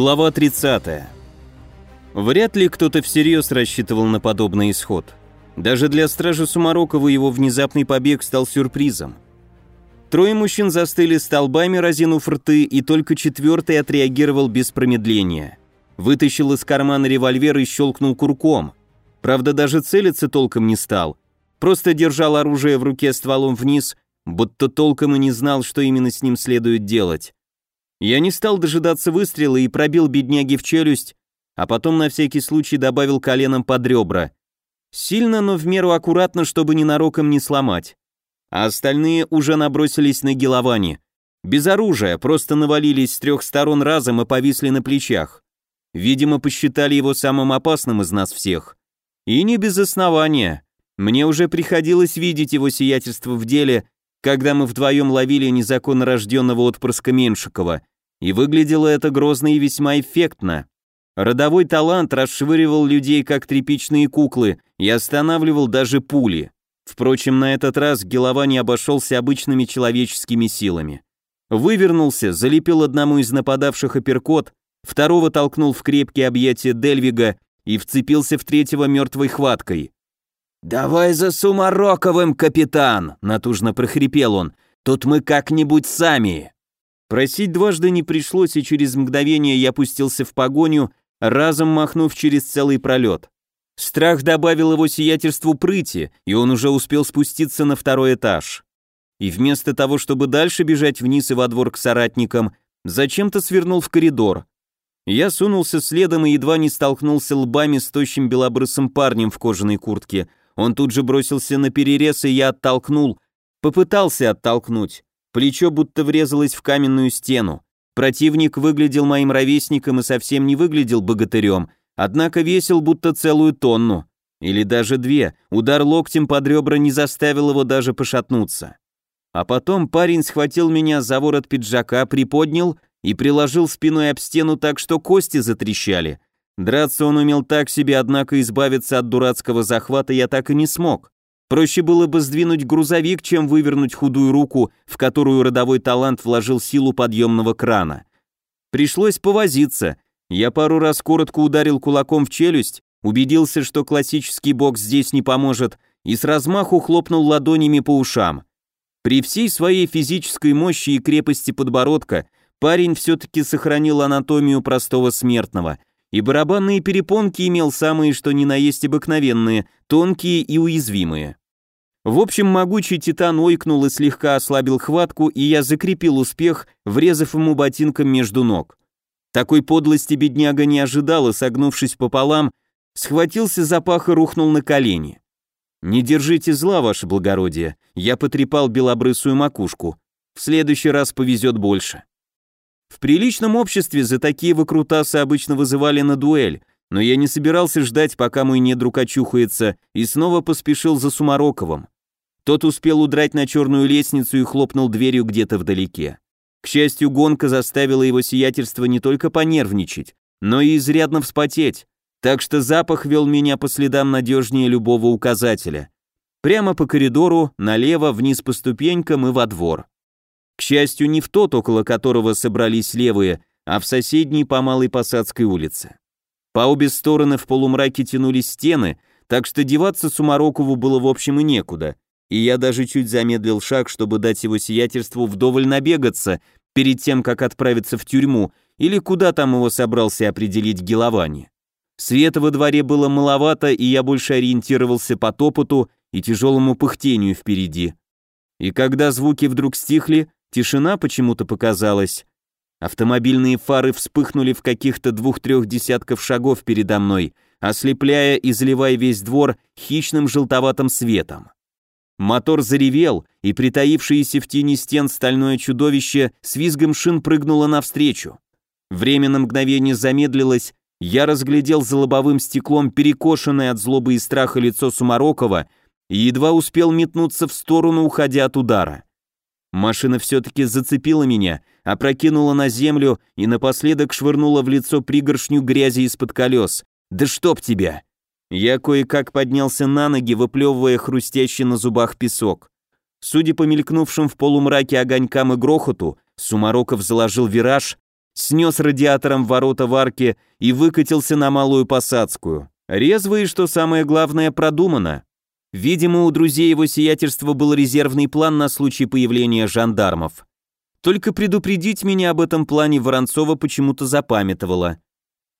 Глава 30. Вряд ли кто-то всерьез рассчитывал на подобный исход. Даже для стражи Сумарокова его внезапный побег стал сюрпризом. Трое мужчин застыли столбами, разинув рты, и только четвертый отреагировал без промедления. Вытащил из кармана револьвер и щелкнул курком. Правда, даже целиться толком не стал. Просто держал оружие в руке стволом вниз, будто толком и не знал, что именно с ним следует делать. Я не стал дожидаться выстрела и пробил бедняги в челюсть, а потом на всякий случай добавил коленом под ребра. Сильно, но в меру аккуратно, чтобы ненароком не сломать. А остальные уже набросились на Геловани. Без оружия, просто навалились с трех сторон разом и повисли на плечах. Видимо, посчитали его самым опасным из нас всех. И не без основания. Мне уже приходилось видеть его сиятельство в деле, когда мы вдвоем ловили незаконно рожденного отпрыска Меншикова, и выглядело это грозно и весьма эффектно. Родовой талант расшвыривал людей как тряпичные куклы и останавливал даже пули. Впрочем, на этот раз Гелова не обошелся обычными человеческими силами. Вывернулся, залепил одному из нападавших апперкот, второго толкнул в крепкие объятия Дельвига и вцепился в третьего мертвой хваткой. «Давай за Сумароковым, капитан!» — натужно прохрипел он. «Тут мы как-нибудь сами!» Просить дважды не пришлось, и через мгновение я пустился в погоню, разом махнув через целый пролет. Страх добавил его сиятельству прыти, и он уже успел спуститься на второй этаж. И вместо того, чтобы дальше бежать вниз и во двор к соратникам, зачем-то свернул в коридор. Я сунулся следом и едва не столкнулся лбами с тощим белобрысым парнем в кожаной куртке. Он тут же бросился на перерез, и я оттолкнул, попытался оттолкнуть, Плечо будто врезалось в каменную стену. Противник выглядел моим ровесником и совсем не выглядел богатырем, однако весил будто целую тонну. Или даже две. Удар локтем под ребра не заставил его даже пошатнуться. А потом парень схватил меня за ворот пиджака, приподнял и приложил спиной об стену так, что кости затрещали. Драться он умел так себе, однако избавиться от дурацкого захвата я так и не смог. Проще было бы сдвинуть грузовик, чем вывернуть худую руку, в которую родовой талант вложил силу подъемного крана. Пришлось повозиться. Я пару раз коротко ударил кулаком в челюсть, убедился, что классический бокс здесь не поможет, и с размаху хлопнул ладонями по ушам. При всей своей физической мощи и крепости подбородка парень все-таки сохранил анатомию простого смертного, и барабанные перепонки имел самые что ни на есть обыкновенные, тонкие и уязвимые. В общем, могучий титан ойкнул и слегка ослабил хватку, и я закрепил успех, врезав ему ботинком между ног. Такой подлости бедняга не ожидал и, согнувшись пополам, схватился за пах и рухнул на колени. «Не держите зла, ваше благородие», я потрепал белобрысую макушку. «В следующий раз повезет больше». В приличном обществе за такие выкрутасы обычно вызывали на дуэль, но я не собирался ждать, пока мой недруг очухается, и снова поспешил за Сумароковым. Тот успел удрать на черную лестницу и хлопнул дверью где-то вдалеке. К счастью, гонка заставила его сиятельство не только понервничать, но и изрядно вспотеть, так что запах вел меня по следам надежнее любого указателя. Прямо по коридору, налево, вниз по ступенькам и во двор. К счастью, не в тот, около которого собрались левые, а в соседней по Малой Посадской улице. По обе стороны в полумраке тянулись стены, так что деваться Сумарокову было в общем и некуда, и я даже чуть замедлил шаг, чтобы дать его сиятельству вдоволь набегаться перед тем, как отправиться в тюрьму, или куда там его собрался определить Геловани. Света во дворе было маловато, и я больше ориентировался по топоту и тяжелому пыхтению впереди. И когда звуки вдруг стихли, тишина почему-то показалась, Автомобильные фары вспыхнули в каких-то двух-трех десятков шагов передо мной, ослепляя и заливая весь двор хищным желтоватым светом. Мотор заревел, и притаившееся в тени стен стальное чудовище с визгом шин прыгнуло навстречу. Время на мгновение замедлилось, я разглядел за лобовым стеклом перекошенное от злобы и страха лицо Сумарокова и едва успел метнуться в сторону, уходя от удара. Машина все-таки зацепила меня, опрокинула на землю и напоследок швырнула в лицо пригоршню грязи из-под колес. «Да чтоб тебя!» Я кое-как поднялся на ноги, выплевывая хрустящий на зубах песок. Судя по мелькнувшим в полумраке огонькам и грохоту, Сумароков заложил вираж, снес радиатором ворота в арке и выкатился на Малую Посадскую. Резво и, что самое главное, продумано. Видимо, у друзей его сиятельства был резервный план на случай появления жандармов. Только предупредить меня об этом плане Воронцова почему-то запамятовала.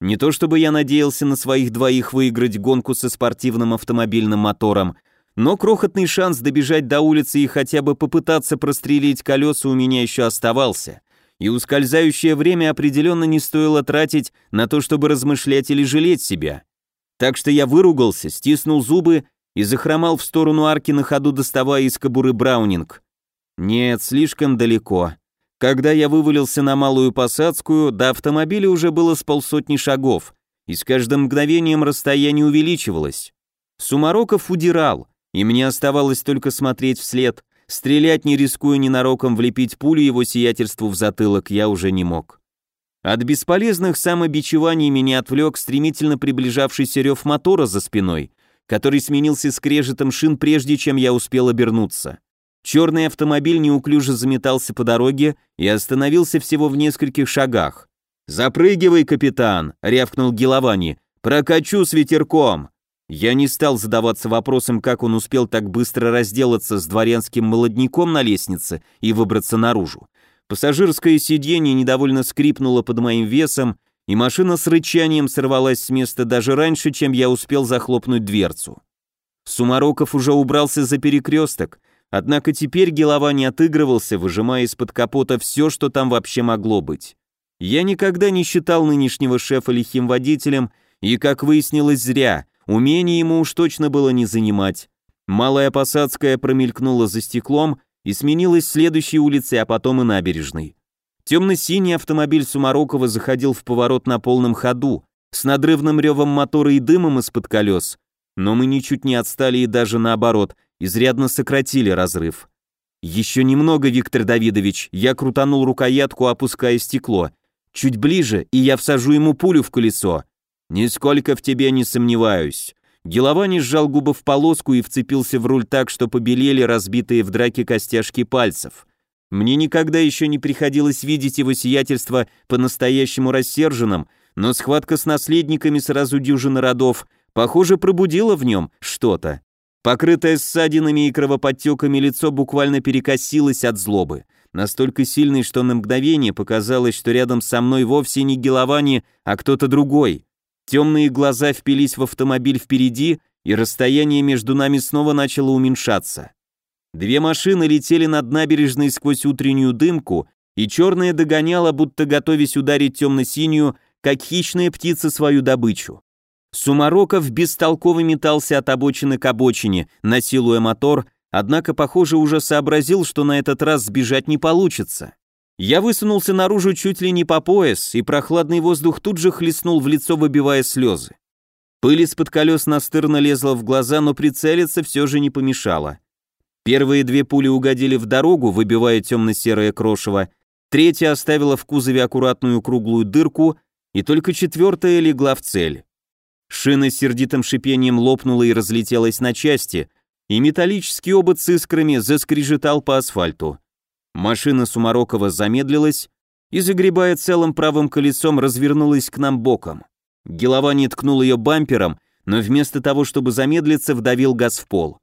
Не то чтобы я надеялся на своих двоих выиграть гонку со спортивным автомобильным мотором, но крохотный шанс добежать до улицы и хотя бы попытаться прострелить колеса у меня еще оставался, и ускользающее время определенно не стоило тратить на то, чтобы размышлять или жалеть себя. Так что я выругался, стиснул зубы и захромал в сторону арки на ходу, доставая из кобуры Браунинг. Нет, слишком далеко. Когда я вывалился на Малую Посадскую, до автомобиля уже было с полсотни шагов, и с каждым мгновением расстояние увеличивалось. Сумароков удирал, и мне оставалось только смотреть вслед, стрелять не рискуя ненароком влепить пулю его сиятельству в затылок я уже не мог. От бесполезных самобичеваний меня отвлек стремительно приближавшийся рев мотора за спиной, который сменился скрежетом шин прежде, чем я успел обернуться. Черный автомобиль неуклюже заметался по дороге и остановился всего в нескольких шагах. «Запрыгивай, капитан!» — рявкнул Геловани. «Прокачу с ветерком!» Я не стал задаваться вопросом, как он успел так быстро разделаться с дворянским молодняком на лестнице и выбраться наружу. Пассажирское сиденье недовольно скрипнуло под моим весом, и машина с рычанием сорвалась с места даже раньше, чем я успел захлопнуть дверцу. Сумароков уже убрался за перекресток, Однако теперь голова не отыгрывался, выжимая из-под капота все, что там вообще могло быть. Я никогда не считал нынешнего шефа лихим водителем, и, как выяснилось, зря, умение ему уж точно было не занимать. Малая Посадская промелькнула за стеклом и сменилась следующей улицей, а потом и набережной. Темно-синий автомобиль Сумарокова заходил в поворот на полном ходу, с надрывным ревом мотора и дымом из-под колес, но мы ничуть не отстали и даже наоборот, изрядно сократили разрыв. Еще немного, Виктор Давидович, я крутанул рукоятку, опуская стекло. Чуть ближе, и я всажу ему пулю в колесо. Нисколько в тебе не сомневаюсь. Геловани сжал губы в полоску и вцепился в руль так, что побелели разбитые в драке костяшки пальцев. Мне никогда еще не приходилось видеть его сиятельство по-настоящему рассерженным, но схватка с наследниками сразу дюжины родов, похоже, пробудила в нем что-то. Покрытое ссадинами и кровоподтеками лицо буквально перекосилось от злобы, настолько сильной, что на мгновение показалось, что рядом со мной вовсе не Геловани, а кто-то другой. Темные глаза впились в автомобиль впереди, и расстояние между нами снова начало уменьшаться. Две машины летели над набережной сквозь утреннюю дымку, и черная догоняла, будто готовясь ударить темно-синюю, как хищная птица свою добычу. Сумароков бестолково метался от обочины к обочине, насилуя мотор, однако, похоже, уже сообразил, что на этот раз сбежать не получится. Я высунулся наружу чуть ли не по пояс, и прохладный воздух тут же хлестнул в лицо, выбивая слезы. Пыль из-под колес настырно лезла в глаза, но прицелиться все же не помешало. Первые две пули угодили в дорогу, выбивая темно-серое крошево, третья оставила в кузове аккуратную круглую дырку, и только четвертая легла в цель. Шина с сердитым шипением лопнула и разлетелась на части, и металлический обод с искрами заскрежетал по асфальту. Машина Сумарокова замедлилась и, загребая целым правым колесом, развернулась к нам боком. Геловани ткнул ее бампером, но вместо того, чтобы замедлиться, вдавил газ в пол.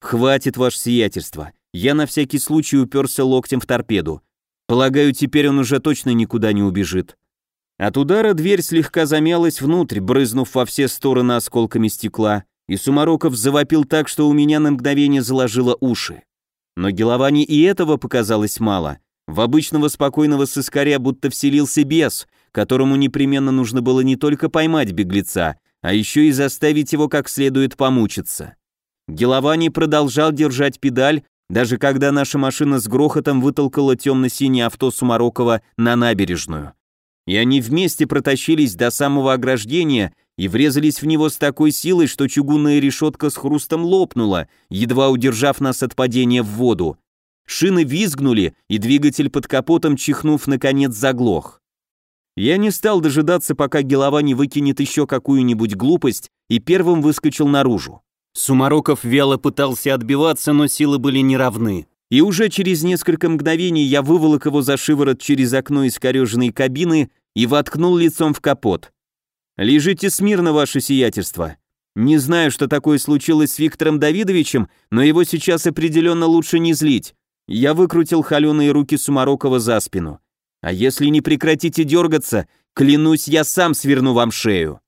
«Хватит, ваше сиятельство. Я на всякий случай уперся локтем в торпеду. Полагаю, теперь он уже точно никуда не убежит. От удара дверь слегка замялась внутрь, брызнув во все стороны осколками стекла, и Сумароков завопил так, что у меня на мгновение заложило уши. Но Геловани и этого показалось мало. В обычного спокойного сыскаря будто вселился бес, которому непременно нужно было не только поймать беглеца, а еще и заставить его как следует помучиться. Геловани продолжал держать педаль, даже когда наша машина с грохотом вытолкала темно-синее авто Сумарокова на набережную и они вместе протащились до самого ограждения и врезались в него с такой силой, что чугунная решетка с хрустом лопнула, едва удержав нас от падения в воду. Шины визгнули, и двигатель под капотом, чихнув, наконец заглох. Я не стал дожидаться, пока голова не выкинет еще какую-нибудь глупость, и первым выскочил наружу. Сумароков вяло пытался отбиваться, но силы были неравны. И уже через несколько мгновений я выволок его за шиворот через окно искореженной кабины и воткнул лицом в капот. «Лежите смирно, ваше сиятельство. Не знаю, что такое случилось с Виктором Давидовичем, но его сейчас определенно лучше не злить. Я выкрутил холеные руки Сумарокова за спину. А если не прекратите дергаться, клянусь, я сам сверну вам шею.